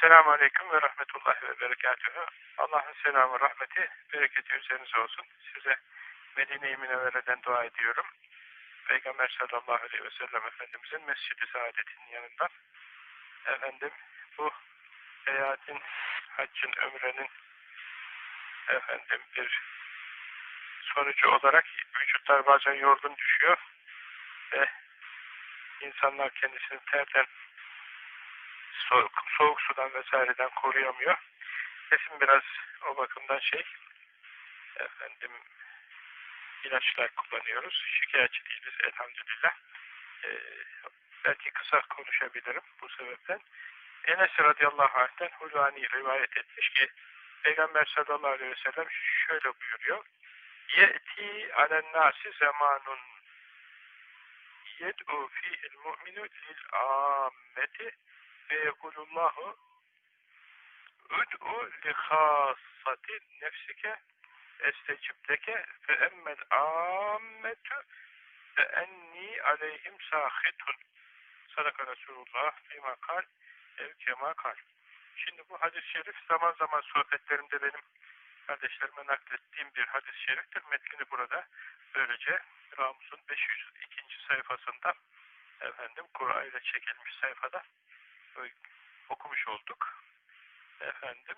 Esselamu Aleyküm ve Rahmetullahi ve Berekatühü. Allah'ın selamı, rahmeti, bereketi üzerinize olsun. Size Medine-i Münevvere'den dua ediyorum. Peygamber sallallahu aleyhi ve sellem Efendimizin Mescid-i Saadet'in yanından efendim bu seyahatin, haccın, ömrenin efendim bir sonucu olarak vücutlar bazen yorgun düşüyor ve insanlar kendisini terden soğuk, soğuk sudan vesaireden koruyamıyor. Sesim biraz o bakımdan şey efendim ilaçlar kullanıyoruz. Şikayetçi değiliz elhamdülillah. Ee, belki kısa konuşabilirim bu sebepten. Enes radıyallahu anh'ten Hulani rivayet etmiş ki Peygamber sallallahu aleyhi ve sellem şöyle buyuruyor. Ye'ti alen nasi zamanun yed'u fi'il mu'minu lil ammeti ve yekulullahu ud'u li khasati nefsike estecibdeke fe emmel ammetu fe enni aleyhim sahitun sadaka Resulullah fîmâ kal ev kemâ kal şimdi bu hadis-i şerif zaman zaman sohbetlerimde benim kardeşlerime naklettiğim bir hadis-i şeriftir. Metnini burada böylece Ramus'un 502. sayfasında efendim Kur'an ile çekilmiş sayfada okumuş olduk. Efendim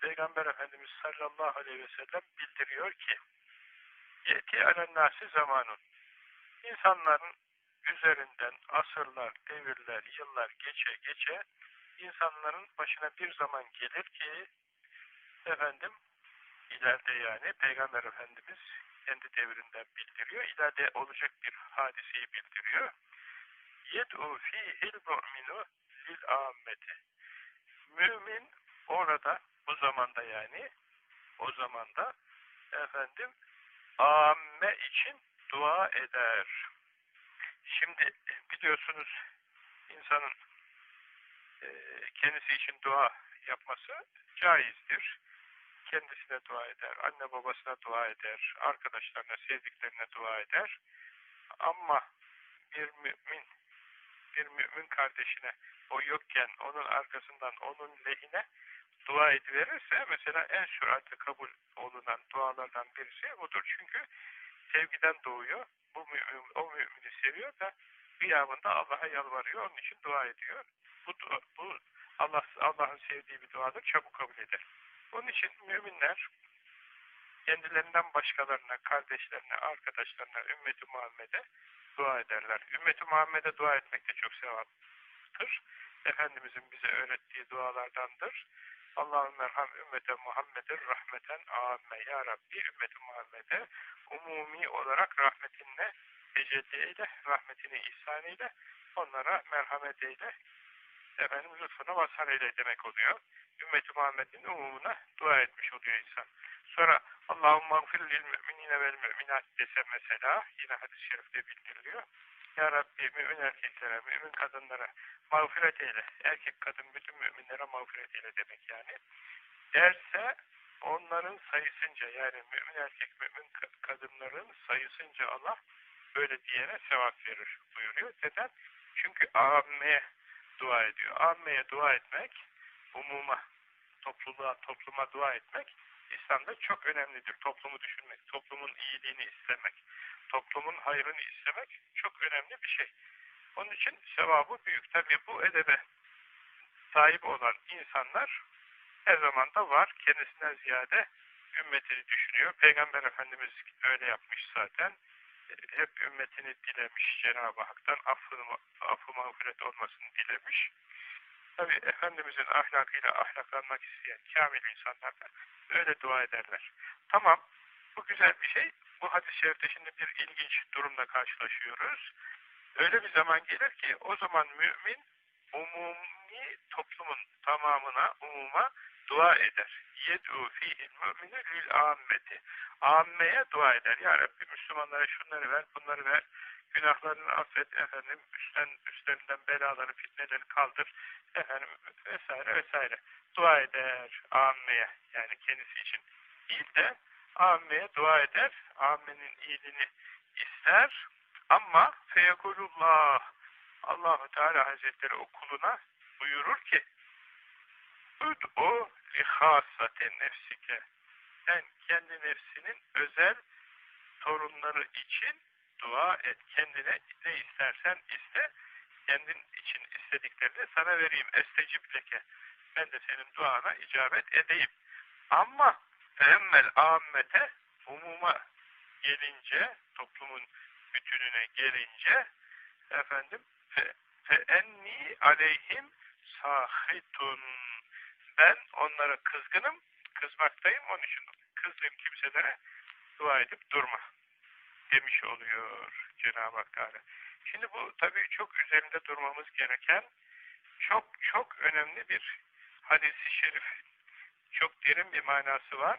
Peygamber Efendimiz sallallahu aleyhi ve sellem bildiriyor ki Yeti alennâsi zamanun insanların üzerinden asırlar, devirler, yıllar geçe geçe insanların başına bir zaman gelir ki efendim ileride yani Peygamber Efendimiz kendi devrinden bildiriyor. İleride olacak bir hadiseyi bildiriyor. Yed'u fihil mu'minu lil ammeti. Mümin orada bu zamanda yani o zamanda efendim amme için dua eder. Şimdi biliyorsunuz insanın e, kendisi için dua yapması caizdir. Kendisine dua eder, anne babasına dua eder, arkadaşlarına, sevdiklerine dua eder. Ama bir mümin, bir mümin kardeşine o yokken onun arkasından onun lehine dua ediverirse mesela en süratle kabul olunan dualardan birisi budur. Çünkü sevgiden doğuyor. Bu mümin, o mümini seviyor da kıyamında Allah'a yalvarıyor. Onun için dua ediyor. Bu, bu Allah Allah'ın sevdiği bir duadır. Çabuk kabul eder. Onun için müminler kendilerinden başkalarına, kardeşlerine, arkadaşlarına, ümmeti Muhammed'e dua ederler. Ümmeti Muhammed'e dua etmek de çok sevaptır. Efendimizin bize öğrettiği dualardandır. Allah'ın merham ümmete Muhammed'in rahmeten âme. Ya Rabbi ümmeti Muhammed'e umumi olarak rahmetinle tecelli eyle, rahmetini ihsan eyle, onlara merhamet eyle, efendim lütfuna mazhar eyle demek oluyor. Ümmeti Muhammed'in umumuna dua etmiş oluyor insan. Sonra Allah'ın mağfir lil müminine vel müminat dese mesela yine hadis-i şerifte bildiriliyor. Ya Rabbi mümin erkeklere, mümin kadınlara mağfiret eyle. Erkek kadın bütün müminlere mağfiret eyle demek yani. Derse onların sayısınca yani mümin erkek mümin kadınların sayısınca Allah böyle diyene sevap verir buyuruyor. Neden? Çünkü ammeye dua ediyor. Ammeye dua etmek umuma, topluluğa, topluma dua etmek İslam'da çok önemlidir. Toplumu düşünmek, toplumun iyiliğini istemek, toplumun hayrını istemek çok önemli bir şey. Onun için sevabı büyük. Tabi bu edebe sahip olan insanlar her zaman da var. Kendisinden ziyade ümmetini düşünüyor. Peygamber Efendimiz öyle yapmış zaten. Hep ümmetini dilemiş Cenab-ı Hak'tan affı, affı mağfiret olmasını dilemiş. Tabi Efendimizin ahlakıyla ahlaklanmak isteyen kamil insanlar da öyle dua ederler. Tamam, bu güzel bir şey. Bu hadis-i şerifte şimdi bir ilginç durumla karşılaşıyoruz. Öyle bir zaman gelir ki o zaman mümin umumi toplumun tamamına, umuma dua eder. Yed'u fihil mümini lil. Ammeye dua eder. Ya Rabbi Müslümanlara şunları ver, bunları ver. Günahlarını affet efendim. Üstten, üstlerinden belaları, fitneleri kaldır. Efendim vesaire vesaire. Dua eder ammeye. Yani kendisi için değil de ammeye dua eder. Ammenin iyiliğini ister. Ama feyekulullah Allahu Teala Hazretleri o kuluna buyurur ki Ud'u li hasate nefsike. Sen kendi nefsinin özel torunları için dua et. Kendine ne istersen iste. Kendin için istediklerini sana vereyim. Estecib leke. Ben de senin duana icabet edeyim. Ama emmel ammete umuma gelince, toplumun bütününe gelince efendim fe, fe enni aleyhim sahitun ben onlara kızgınım, kızmaktayım onun için kızdığım kimselere dua edip durma demiş oluyor Cenab-ı Hak Teala. Şimdi bu tabii çok üzerinde durmamız gereken çok çok önemli bir hadisi şerif. Çok derin bir manası var.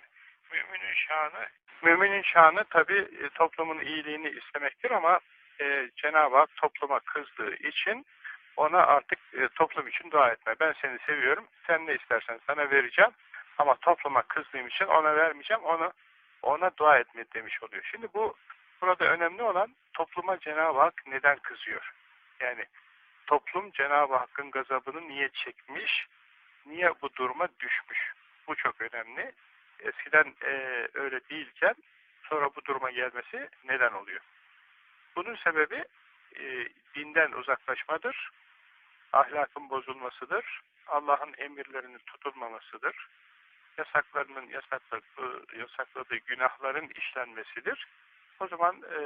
Müminin şanı, müminin şanı tabii toplumun iyiliğini istemektir ama e, Cenab-ı Hak topluma kızdığı için ona artık e, toplum için dua etme. Ben seni seviyorum, sen ne istersen sana vereceğim ama topluma kızdığım için ona vermeyeceğim, onu ona dua etme demiş oluyor. Şimdi bu burada önemli olan topluma Cenab-ı Hak neden kızıyor? Yani toplum Cenab-ı Hakk'ın gazabını niye çekmiş, niye bu duruma düşmüş? Bu çok önemli. Eskiden e, öyle değilken sonra bu duruma gelmesi neden oluyor? Bunun sebebi e, dinden uzaklaşmadır, ahlakın bozulmasıdır, Allah'ın emirlerinin tutulmamasıdır, yasaklarının yasakladığı, yasakladığı günahların işlenmesidir. O zaman e,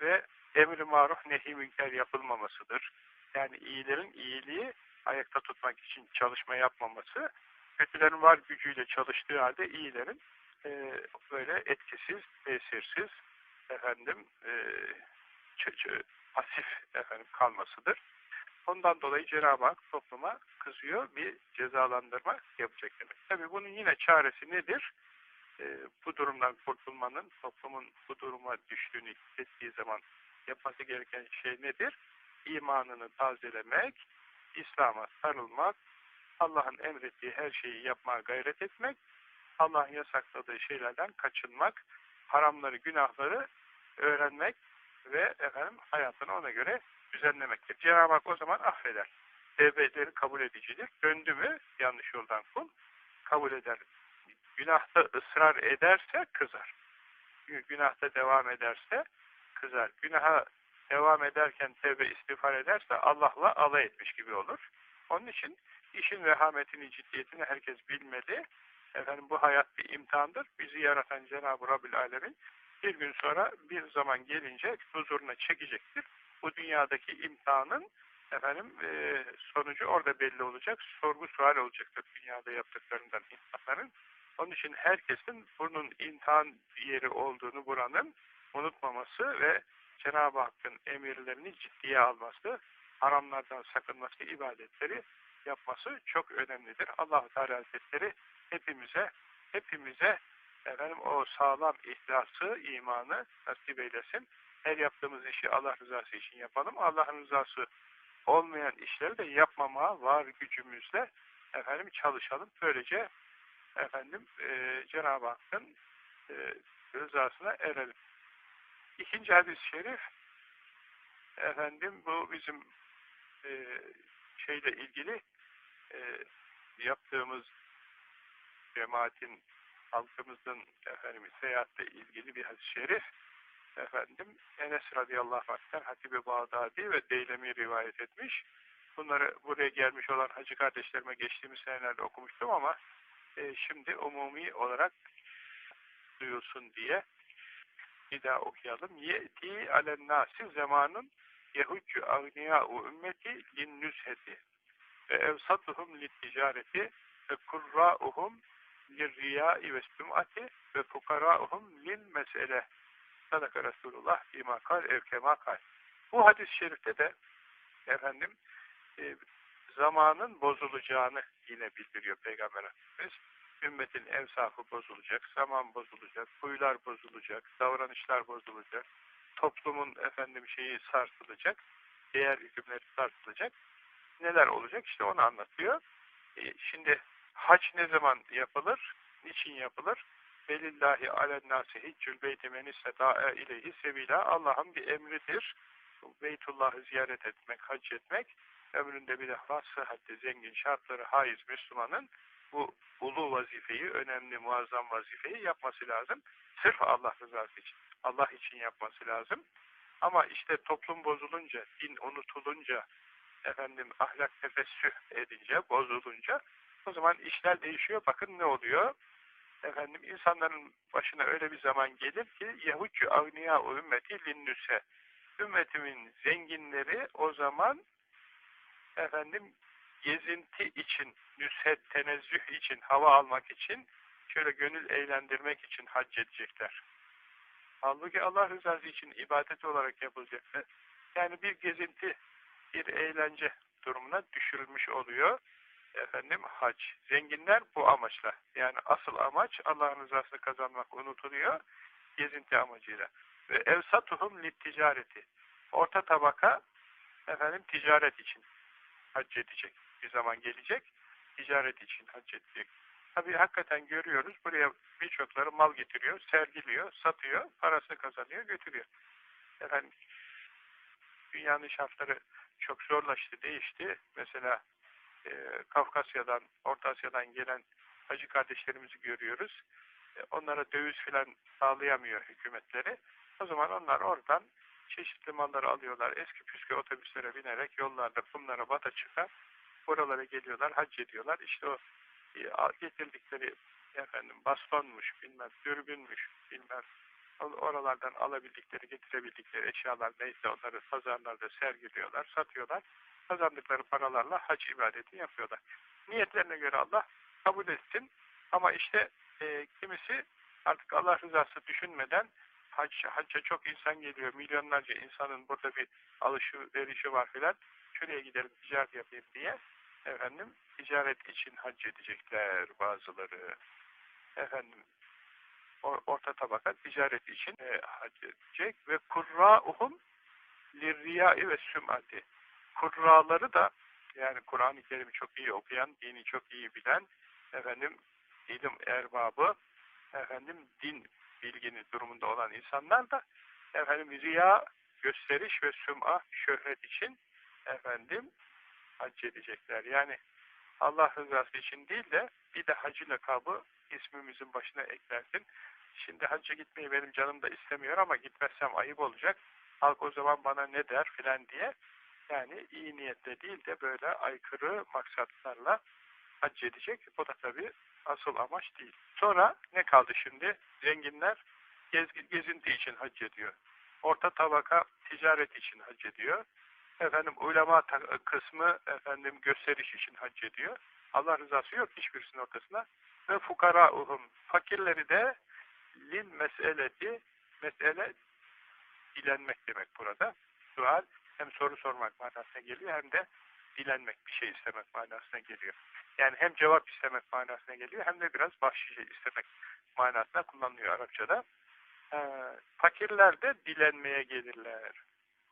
ve emri maruf nehi münker yapılmamasıdır. Yani iyilerin iyiliği ayakta tutmak için çalışma yapmaması, kötülerin var gücüyle çalıştığı halde iyilerin e, böyle etkisiz, tesirsiz, efendim e, pasif efendim kalmasıdır. Ondan dolayı Cenab-ı Hak topluma kızıyor, bir cezalandırma yapacak demek. Tabi bunun yine çaresi nedir? E, bu durumdan kurtulmanın, toplumun bu duruma düştüğünü hissettiği zaman yapması gereken şey nedir? İmanını tazelemek, İslam'a sarılmak, Allah'ın emrettiği her şeyi yapmaya gayret etmek, Allah'ın yasakladığı şeylerden kaçınmak, haramları, günahları öğrenmek ve efendim hayatını ona göre düzenlemektir. Cenab-ı Hak o zaman affeder. Tevbeleri kabul edicidir. Döndü mü yanlış yoldan kul kabul eder. Günahta ısrar ederse kızar. Günahta devam ederse kızar. Günaha devam ederken tevbe istiğfar ederse Allah'la alay etmiş gibi olur. Onun için işin vehametini, ciddiyetini herkes bilmeli. Efendim bu hayat bir imtihandır. Bizi yaratan Cenab-ı Rabbül Alemin bir gün sonra bir zaman gelince huzuruna çekecektir. Bu dünyadaki imtihanın efendim e, sonucu orada belli olacak. Sorgu sual olacaktır dünyada yaptıklarından insanların. Onun için herkesin bunun imtihan yeri olduğunu buranın unutmaması ve Cenab-ı Hakk'ın emirlerini ciddiye alması, haramlardan sakınması, ibadetleri yapması çok önemlidir. Allah-u Teala Hazretleri hepimize hepimize efendim o sağlam ihlası, imanı nasip eylesin. Her yaptığımız işi Allah rızası için yapalım. Allah'ın rızası olmayan işleri de yapmamaya var gücümüzle efendim çalışalım. Böylece efendim e, Cenab-ı Hakk'ın e, rızasına erelim. İkinci hadis-i şerif efendim bu bizim e, şeyle ilgili e, yaptığımız cemaatin halkımızın efendim seyahatle ilgili bir hadis-i şerif efendim Enes radıyallahu anh'ten Hatibi Bağdadi ve Deylemi rivayet etmiş. Bunları buraya gelmiş olan hacı kardeşlerime geçtiğimiz senelerde okumuştum ama e, şimdi umumi olarak duyulsun diye bir daha okuyalım. Ye'ti alen nasi zamanın yehuccu agniyâ'u ümmeti linnüsheti ve evsatuhum litticareti ve kurra'uhum lirriyâ'i ve süm'ati ve fukarâuhum lil mesele sadaka Resulullah imakal evkemakal bu hadis-i şerifte de efendim e, zamanın bozulacağını yine bildiriyor Peygamber Efendimiz. Ümmetin evsafı bozulacak, zaman bozulacak, huylar bozulacak, davranışlar bozulacak, toplumun efendim şeyi sarsılacak, değer hükümleri sarsılacak. Neler olacak? İşte onu anlatıyor. E, şimdi hac ne zaman yapılır? Niçin yapılır? Velillahi alennâsi hiccül beyti men istedâe ileyhi sevîlâ Allah'ın bir emridir. Beytullah'ı ziyaret etmek, hac etmek ömründe bir defa sıhhatli, zengin, şartları haiz Müslümanın bu ulu vazifeyi, önemli, muazzam vazifeyi yapması lazım. Sırf Allah rızası için, Allah için yapması lazım. Ama işte toplum bozulunca, din unutulunca, efendim ahlak tefessüh edince, bozulunca o zaman işler değişiyor. Bakın ne oluyor? Efendim insanların başına öyle bir zaman gelir ki Yahudcu agniya ümmeti linnüse ümmetimin zenginleri o zaman efendim gezinti için, nüshet, tenezzüh için, hava almak için, şöyle gönül eğlendirmek için hac edecekler. Halbuki Allah rızası için ibadet olarak yapılacak. Yani bir gezinti, bir eğlence durumuna düşürülmüş oluyor. Efendim hac. Zenginler bu amaçla. Yani asıl amaç Allah'ın rızasını kazanmak unutuluyor. Gezinti amacıyla. Ve evsatuhum lit ticareti. Orta tabaka efendim ticaret için hac edecek. Bir zaman gelecek. Ticaret için hac edecek. Tabii hakikaten görüyoruz. Buraya birçokları mal getiriyor, sergiliyor, satıyor, parasını kazanıyor, götürüyor. Efendim dünyanın şartları çok zorlaştı, değişti. Mesela e, Kafkasya'dan, Orta Asya'dan gelen hacı kardeşlerimizi görüyoruz. E, onlara döviz filan sağlayamıyor hükümetleri. O zaman onlar oradan çeşitli malları alıyorlar. Eski püskü otobüslere binerek yollarda kumlara bata çıkar. Buralara geliyorlar, hac ediyorlar. İşte o e, getirdikleri efendim bastonmuş, bilmem dürbünmüş, bilmem oralardan alabildikleri, getirebildikleri eşyalar neyse onları pazarlarda sergiliyorlar, satıyorlar. Kazandıkları paralarla hac ibadeti yapıyorlar. Niyetlerine göre Allah kabul etsin. Ama işte e, kimisi artık Allah rızası düşünmeden hac, hacca çok insan geliyor. Milyonlarca insanın burada bir alışverişi var filan. Şuraya gidelim ticaret yapayım diye. Efendim ticaret için hac edecekler bazıları. Efendim orta tabaka ticaret için e, hac edecek ve kurra'uhum lirriyai ve süm'ati. Kurraları da yani Kur'an-ı Kerim'i çok iyi okuyan, dini çok iyi bilen efendim ilim erbabı efendim din bilgini durumunda olan insanlar da efendim riya, gösteriş ve süm'a, şöhret için efendim hac edecekler. Yani Allah rızası için değil de bir de hacı lakabı ismimizin başına eklersin. Şimdi hacca gitmeyi benim canım da istemiyor ama gitmezsem ayıp olacak. Halk o zaman bana ne der filan diye. Yani iyi niyetle değil de böyle aykırı maksatlarla hac edecek. Bu da tabii asıl amaç değil. Sonra ne kaldı şimdi? Zenginler gez, gezinti için hac ediyor. Orta tabaka ticaret için hac ediyor. Efendim ulema kısmı efendim gösteriş için hac ediyor. Allah rızası yok hiçbirisinin ortasına. Ve fukara uhum fakirleri de lil meseleti mesele dilenmek demek burada. Sual hem soru sormak manasına geliyor hem de dilenmek, bir şey istemek manasına geliyor. Yani hem cevap istemek manasına geliyor hem de biraz bahşiş istemek manasına kullanılıyor Arapçada. Ee, fakirler de dilenmeye gelirler.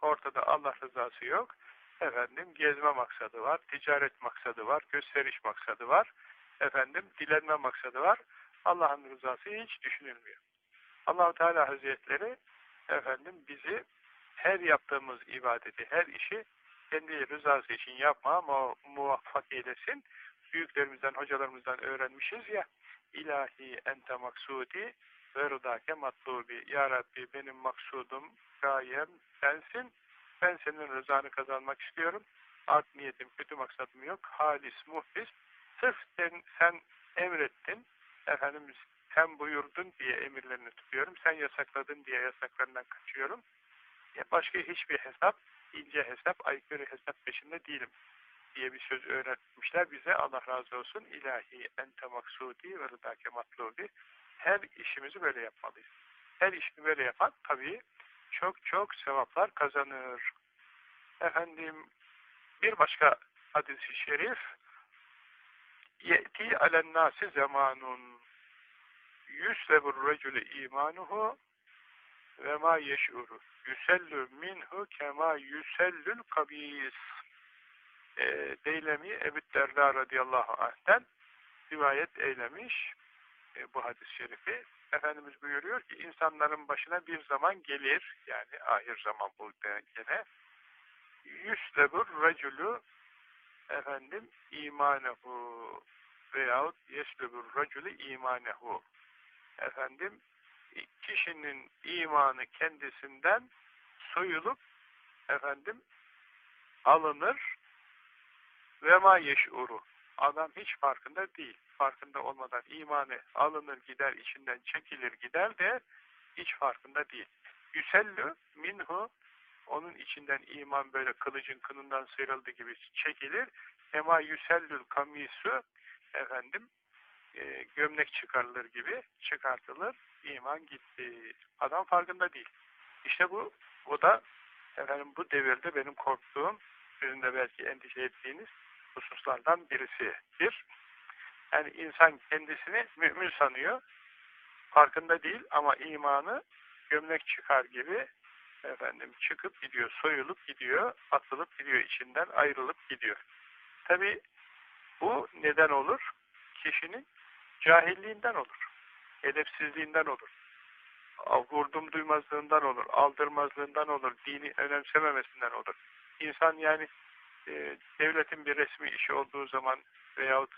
Ortada Allah rızası yok. Efendim gezme maksadı var, ticaret maksadı var, gösteriş maksadı var. Efendim dilenme maksadı var. Allah'ın rızası hiç düşünülmüyor. Allahu Teala Hazretleri efendim bizi her yaptığımız ibadeti, her işi kendi rızası için yapma mu muvaffak eylesin. Büyüklerimizden, hocalarımızdan öğrenmişiz ya ilahi ente maksudi ve rıdake matlubi. Ya Rabbi benim maksudum, gayem sensin. Ben senin rızanı kazanmak istiyorum. Art niyetim, kötü maksadım yok. Halis, muhlis. Sırf sen, sen emrettin. Efendimiz sen buyurdun diye emirlerini tutuyorum. Sen yasakladın diye yasaklarından kaçıyorum. Başka hiçbir hesap, ince hesap, aykırı hesap peşinde değilim diye bir söz öğretmişler bize. Allah razı olsun. İlahi ente maksudi ve rıdake matlubi. Her işimizi böyle yapmalıyız. Her işini böyle yapan tabii çok çok sevaplar kazanır. Efendim bir başka hadis-i şerif Ye'ti alennâsi zamanun yüslebur recülü imanuhu ve ma yeş'uru yüsellü minhu kema yüsellül kabis e, Deylemi Ebu Derda radıyallahu anh'ten rivayet eylemiş e, bu hadis-i şerifi. Efendimiz buyuruyor ki insanların başına bir zaman gelir yani ahir zaman bu gene. Yüslebur recülü efendim imanehu veyahut yeslubur racülü imanehu. Efendim kişinin imanı kendisinden soyulup efendim alınır ve ma yeşuru adam hiç farkında değil. Farkında olmadan imanı alınır gider içinden çekilir gider de hiç farkında değil. Yüsellü minhu onun içinden iman böyle kılıcın kınından sıyrıldı gibi çekilir. Ema yüsellül kamisu efendim e, gömlek çıkarılır gibi çıkartılır. iman gitti. Adam farkında değil. İşte bu o da efendim bu devirde benim korktuğum sizin de belki endişe ettiğiniz hususlardan birisidir. Yani insan kendisini mümin sanıyor. Farkında değil ama imanı gömlek çıkar gibi efendim çıkıp gidiyor, soyulup gidiyor, atılıp gidiyor içinden, ayrılıp gidiyor. Tabi bu neden olur? Kişinin cahilliğinden olur, edepsizliğinden olur, vurdum duymazlığından olur, aldırmazlığından olur, dini önemsememesinden olur. İnsan yani e, devletin bir resmi işi olduğu zaman veyahut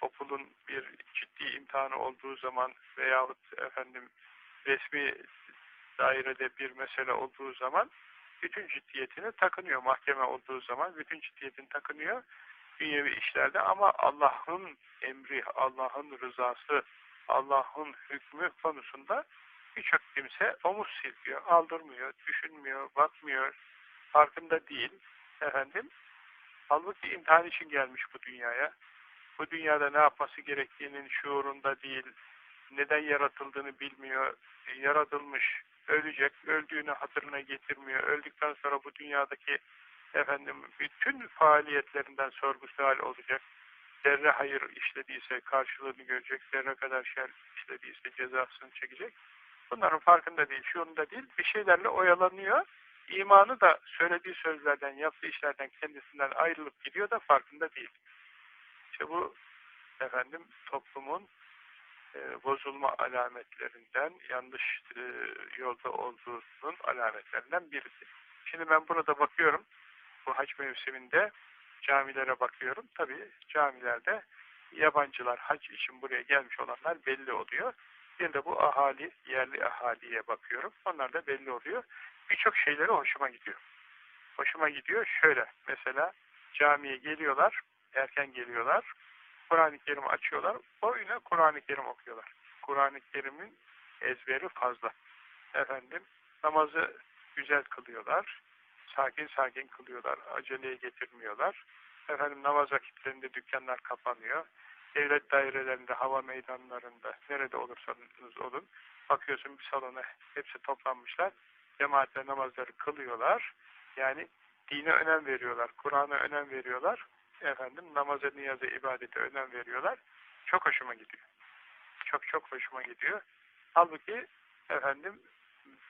okulun bir ciddi imtihanı olduğu zaman veyahut efendim resmi dairede bir mesele olduğu zaman bütün ciddiyetini takınıyor. Mahkeme olduğu zaman bütün ciddiyetini takınıyor dünyevi işlerde ama Allah'ın emri, Allah'ın rızası, Allah'ın hükmü konusunda birçok kimse omuz silkiyor, aldırmıyor, düşünmüyor, bakmıyor, farkında değil. Efendim, halbuki imtihan için gelmiş bu dünyaya. Bu dünyada ne yapması gerektiğinin şuurunda değil, neden yaratıldığını bilmiyor, yaratılmış, ölecek, öldüğünü hatırına getirmiyor, öldükten sonra bu dünyadaki efendim bütün faaliyetlerinden sorgu sual olacak. Zerre hayır işlediyse karşılığını görecek, zerre kadar şer işlediyse cezasını çekecek. Bunların farkında değil, şuurunda değil, bir şeylerle oyalanıyor. İmanı da söylediği sözlerden, yaptığı işlerden kendisinden ayrılıp gidiyor da farkında değil. İşte bu efendim toplumun e, bozulma alametlerinden, yanlış e, yolda olduğunun alametlerinden birisi. Şimdi ben burada bakıyorum, hac mevsiminde camilere bakıyorum. Tabi camilerde yabancılar hac için buraya gelmiş olanlar belli oluyor. Bir de bu ahali, yerli ahaliye bakıyorum. Onlar da belli oluyor. Birçok şeyleri hoşuma gidiyor. Hoşuma gidiyor şöyle. Mesela camiye geliyorlar, erken geliyorlar. Kur'an-ı Kerim açıyorlar. Boyuna Kur'an-ı Kerim okuyorlar. Kur'an-ı Kerim'in ezberi fazla. Efendim namazı güzel kılıyorlar. Sakin sakin kılıyorlar. Aceleye getirmiyorlar. Efendim namaz vakitlerinde dükkanlar kapanıyor. Devlet dairelerinde, hava meydanlarında, nerede olursanız olun. Bakıyorsun bir salona hepsi toplanmışlar. Cemaatle namazları kılıyorlar. Yani dine önem veriyorlar. Kur'an'a önem veriyorlar efendim namaza, niyaza, ibadete önem veriyorlar. Çok hoşuma gidiyor. Çok çok hoşuma gidiyor. Halbuki efendim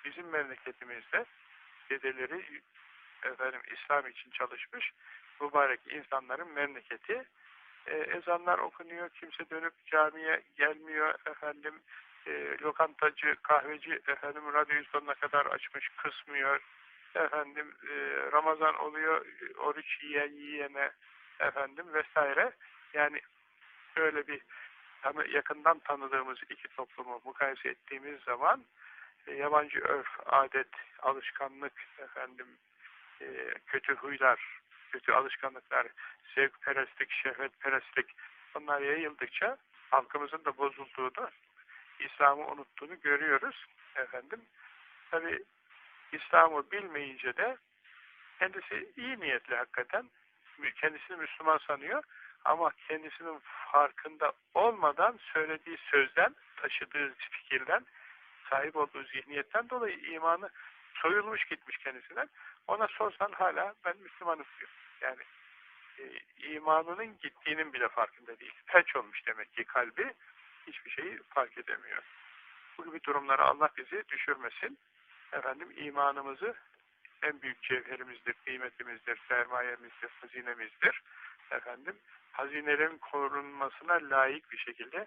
bizim memleketimizde dedeleri efendim İslam için çalışmış mübarek insanların memleketi. E, ezanlar okunuyor, kimse dönüp camiye gelmiyor efendim. E, lokantacı, kahveci efendim radyoyu sonuna kadar açmış, kısmıyor. Efendim e, Ramazan oluyor, oruç yiyen yiyene efendim vesaire. Yani böyle bir yani yakından tanıdığımız iki toplumu mukayese ettiğimiz zaman e, yabancı örf, adet, alışkanlık, efendim e, kötü huylar, kötü alışkanlıklar, zevkperestlik, şehvetperestlik bunlar yayıldıkça halkımızın da bozulduğunu, İslam'ı unuttuğunu görüyoruz efendim. Tabi İslam'ı bilmeyince de kendisi iyi niyetli hakikaten kendisini Müslüman sanıyor ama kendisinin farkında olmadan söylediği sözden, taşıdığı fikirden, sahip olduğu zihniyetten dolayı imanı soyulmuş gitmiş kendisinden. Ona sorsan hala ben Müslümanım diyor. Yani e, imanının gittiğinin bile farkında değil. Felç olmuş demek ki kalbi hiçbir şeyi fark edemiyor. Bu gibi durumlara Allah bizi düşürmesin. Efendim imanımızı en büyük cevherimizdir, kıymetimizdir, sermayemizdir, hazinemizdir. Efendim, hazinelerin korunmasına layık bir şekilde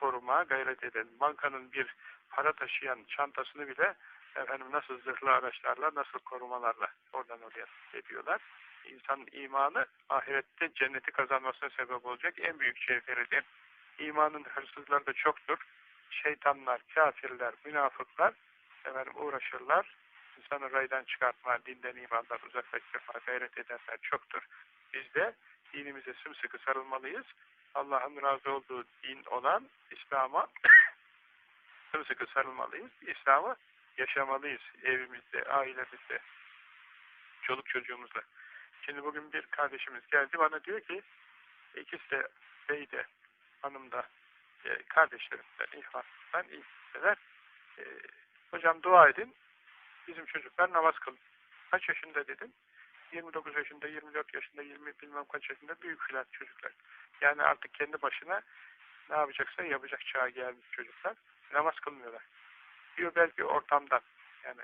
korumaya gayret edelim. Bankanın bir para taşıyan çantasını bile efendim nasıl zırhlı araçlarla, nasıl korumalarla oradan oraya ediyorlar. insanın imanı ahirette cenneti kazanmasına sebep olacak en büyük cevheridir. İmanın hırsızları da çoktur. Şeytanlar, kafirler, münafıklar efendim, uğraşırlar. İnsanı raydan çıkartma, dinden imandan uzaklaştırma gayret edenler çoktur. Biz de dinimize sımsıkı sarılmalıyız. Allah'ın razı olduğu din olan İslam'a sımsıkı sarılmalıyız. İslam'ı yaşamalıyız evimizde, ailemizde, çoluk çocuğumuzla. Şimdi bugün bir kardeşimiz geldi bana diyor ki ikisi de beyde, hanım da e, kardeşlerimden, ihvanımdan ilgiler. E, hocam dua edin, bizim çocuklar namaz kılın. Kaç yaşında dedim? 29 yaşında, 24 yaşında, 20 bilmem kaç yaşında büyük filan çocuklar. Yani artık kendi başına ne yapacaksa yapacak çağa gelmiş çocuklar. Namaz kılmıyorlar. Diyor belki ortamdan yani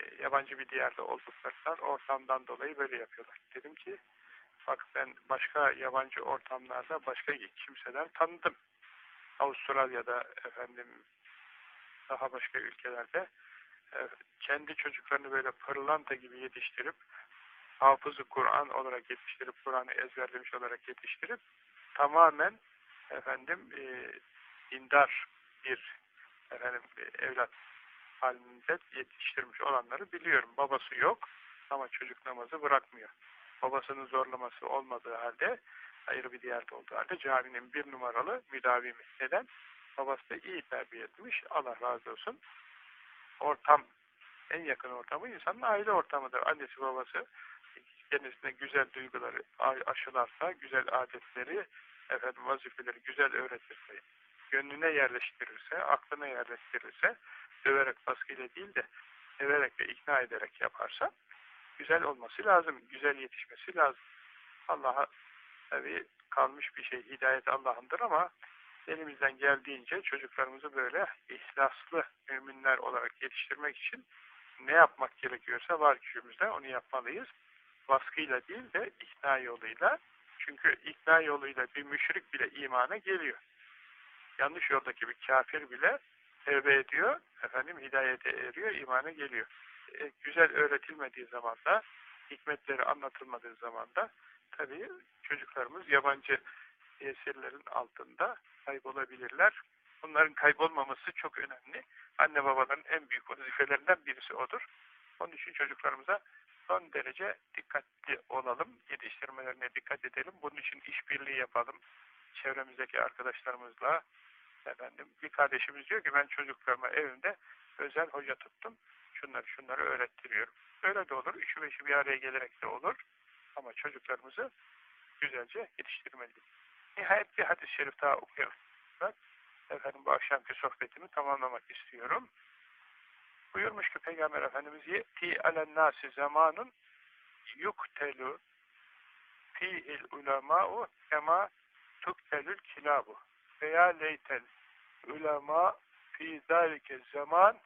e, yabancı bir diyarda olduklarından ortamdan dolayı böyle yapıyorlar. Dedim ki bak ben başka yabancı ortamlarda başka kimseler tanıdım. Avustralya'da efendim daha başka ülkelerde e, kendi çocuklarını böyle pırlanta gibi yetiştirip hafızı Kur'an olarak yetiştirip Kur'an'ı ezberlemiş olarak yetiştirip tamamen efendim e, dindar bir efendim evlat halinde yetiştirmiş olanları biliyorum. Babası yok ama çocuk namazı bırakmıyor. Babasının zorlaması olmadığı halde ayrı bir yerde olduğu halde caminin bir numaralı müdavimi. Neden? Babası da iyi terbiye etmiş. Allah razı olsun. Ortam, en yakın ortamı insanın aile ortamıdır. Annesi babası kendisine güzel duyguları aşılarsa, güzel adetleri, efendim vazifeleri güzel öğretirse, gönlüne yerleştirirse, aklına yerleştirirse, döverek, baskıyla değil de severek ve ikna ederek yaparsa, güzel olması lazım, güzel yetişmesi lazım. Allah'a tabi kalmış bir şey, hidayet Allah'ındır ama elimizden geldiğince çocuklarımızı böyle ihlaslı müminler olarak yetiştirmek için ne yapmak gerekiyorsa var gücümüzde onu yapmalıyız. Baskıyla değil de ikna yoluyla. Çünkü ikna yoluyla bir müşrik bile imana geliyor. Yanlış yoldaki bir kafir bile tevbe ediyor, efendim hidayete eriyor, imana geliyor. E, güzel öğretilmediği zaman da, hikmetleri anlatılmadığı zaman da tabii çocuklarımız yabancı tesirlerin altında kaybolabilirler. Bunların kaybolmaması çok önemli. Anne babaların en büyük vazifelerinden birisi odur. Onun için çocuklarımıza son derece dikkatli olalım, yetiştirmelerine dikkat edelim. Bunun için işbirliği yapalım. Çevremizdeki arkadaşlarımızla, efendim, bir kardeşimiz diyor ki ben çocuklarıma evimde özel hoca tuttum. Şunları şunları öğrettiriyorum. Öyle de olur. Üçü beşi bir araya gelerek de olur. Ama çocuklarımızı güzelce yetiştirmeliyiz. Nihayet bir hadis-i şerif daha okuyoruz. Efendim bu akşamki sohbetimi tamamlamak istiyorum. Buyurmuş ki Peygamber Efendimiz yeti alen nasi zamanın yuktelu fi'il ulema'u kema tuktelül kilabu veya leytel ulema fi zalike zaman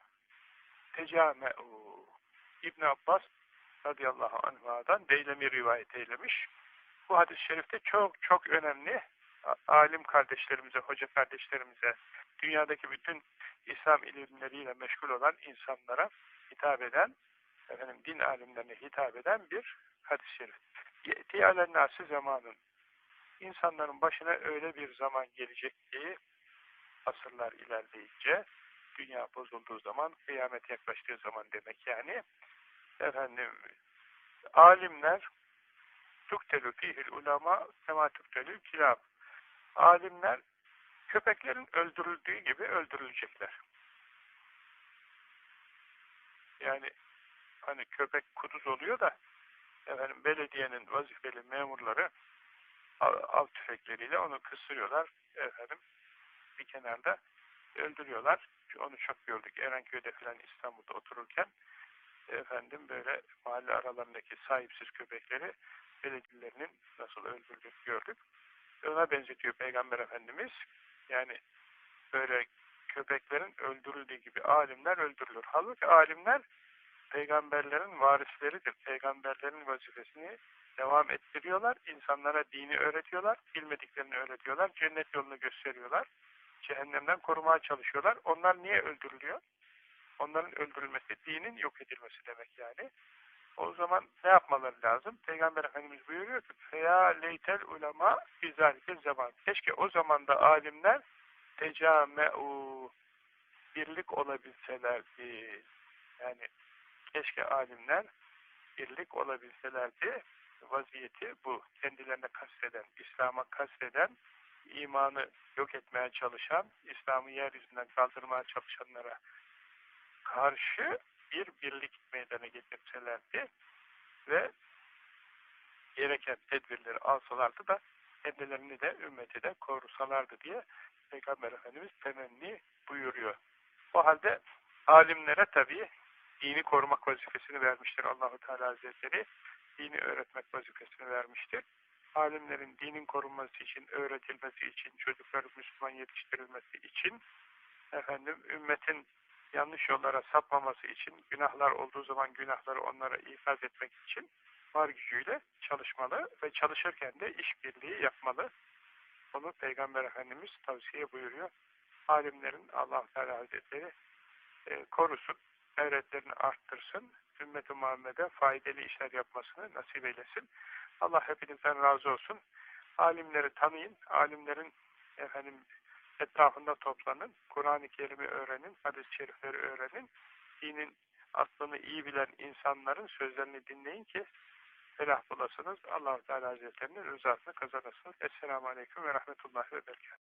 tecame'u İbn Abbas radıyallahu anh'a'dan Deylemi rivayet eylemiş. Bu hadis-i şerifte çok çok önemli alim kardeşlerimize, hoca kardeşlerimize, dünyadaki bütün İslam ilimleriyle meşgul olan insanlara hitap eden, efendim, din alimlerine hitap eden bir hadis-i şerif. Yeti alennâsi zamanın. İnsanların başına öyle bir zaman gelecek ki, asırlar ilerleyince, dünya bozulduğu zaman, kıyamet yaklaştığı zaman demek yani, efendim, alimler, tuktelü fihil ulama, sema tuktelü kilab. Alimler köpeklerin öldürüldüğü gibi öldürülecekler. Yani hani köpek kuduz oluyor da efendim belediyenin vazifeli memurları av, tüfekleriyle onu kısırıyorlar efendim bir kenarda öldürüyorlar. Onu çok gördük Erenköy'de falan İstanbul'da otururken efendim böyle mahalle aralarındaki sahipsiz köpekleri belediyelerinin nasıl öldürdük gördük. Ona benzetiyor Peygamber Efendimiz. Yani böyle köpeklerin öldürüldüğü gibi alimler öldürülür. Halbuki alimler peygamberlerin varisleridir. Peygamberlerin vazifesini devam ettiriyorlar. İnsanlara dini öğretiyorlar. Bilmediklerini öğretiyorlar. Cennet yolunu gösteriyorlar. Cehennemden korumaya çalışıyorlar. Onlar niye öldürülüyor? Onların öldürülmesi dinin yok edilmesi demek yani. O zaman ne yapmaları lazım? Peygamber Efendimiz buyuruyor ki feya leytel ulema bizalike zaman. Keşke o zamanda alimler tecame'u birlik olabilselerdi. Yani keşke alimler birlik olabilselerdi. Vaziyeti bu. Kendilerine kasteden, İslam'a kasteden, imanı yok etmeye çalışan, İslam'ı yeryüzünden kaldırmaya çalışanlara karşı bir birlik meydana getirselerdi ve gereken tedbirleri alsalardı da kendilerini de ümmeti de korusalardı diye Peygamber Efendimiz temenni buyuruyor. O halde alimlere tabii dini korumak vazifesini vermiştir Allahu Teala Hazretleri. Dini öğretmek vazifesini vermiştir. Alimlerin dinin korunması için, öğretilmesi için, çocukların Müslüman yetiştirilmesi için, efendim ümmetin yanlış yollara sapmaması için, günahlar olduğu zaman günahları onlara ikaz etmek için var gücüyle çalışmalı ve çalışırken de işbirliği yapmalı. Onu Peygamber Efendimiz tavsiye buyuruyor. Alimlerin allah Teala Hazretleri e, korusun, öğretlerini arttırsın, ümmet-i Muhammed'e faydalı işler yapmasını nasip eylesin. Allah hepinizden razı olsun. Alimleri tanıyın, alimlerin efendim etrafında toplanın, Kur'an-ı Kerim'i öğrenin, hadis-i şerifleri öğrenin, dinin aslını iyi bilen insanların sözlerini dinleyin ki felah bulasınız. allah Teala Hazretlerinin rızasını kazanırsınız. Esselamu Aleyküm ve Rahmetullahi ve Berekatuhu.